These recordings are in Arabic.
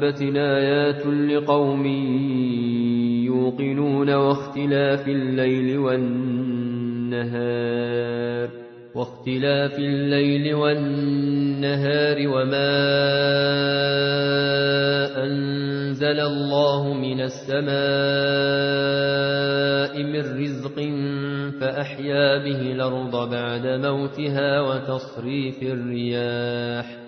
دابة آيات لقوم يوقنون واختلاف الليل والنهار واختلاف الليل والنهار وما أنزل الله من السماء من رزق فأحيا به الأرض بعد موتها وتصريف الرياح.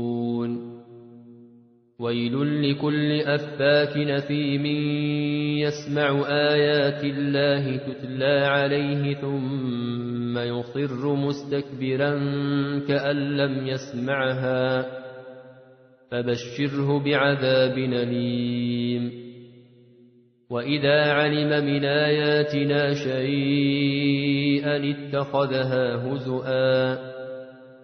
ويل لكل أفاك نثيم يسمع آيات الله تتلى عليه ثم يصر مستكبرا كأن لم يسمعها فبشره بعذاب أليم. وإذا علم من آياتنا شيئا اتخذها هزؤا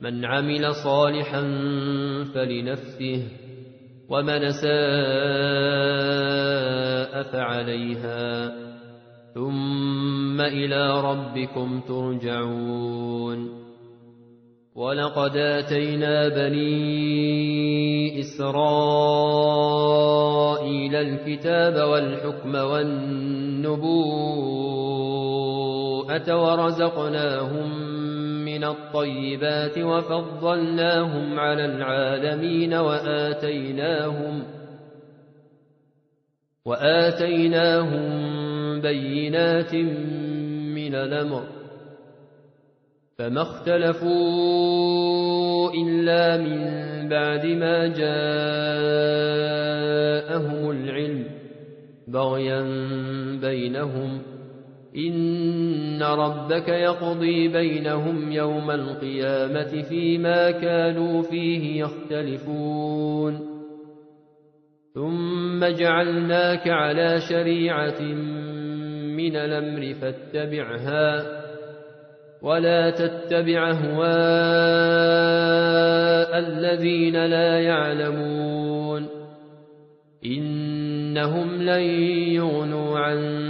من عمل صالحا فلنفسه ومن ساء فعليها. ثم إلى ربكم ترجعون. ولقد آتينا بني إسرائيل الكتاب والحكم والنبوءة ورزقناهم من الطيبات وفضلناهم على العالمين وآتيناهم وآتيناهم بينات من الأمر فما اختلفوا إلا من بعد ما جاءهم العلم بغيا بينهم إن ربك يقضي بينهم يوم القيامة فيما كانوا فيه يختلفون ثم جعلناك على شريعة من الأمر فاتبعها ولا تتبع هواء الذين لا يعلمون إنهم لن يغنوا عنك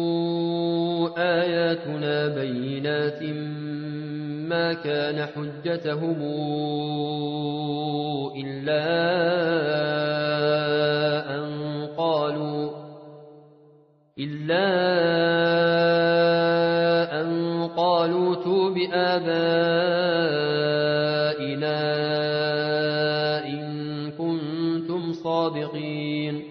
آياتنا بينات ما كان حجتهم إلا أن قالوا إلا أن قالوا تو بآبائنا إن كنتم صادقين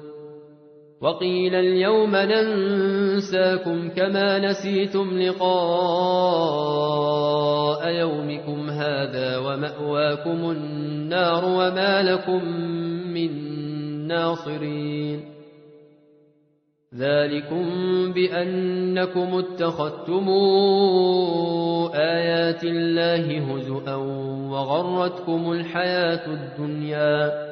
وقيل اليوم ننساكم كما نسيتم لقاء يومكم هذا ومأواكم النار وما لكم من ناصرين. ذلكم بأنكم اتخذتم آيات الله هزؤا وغرتكم الحياة الدنيا.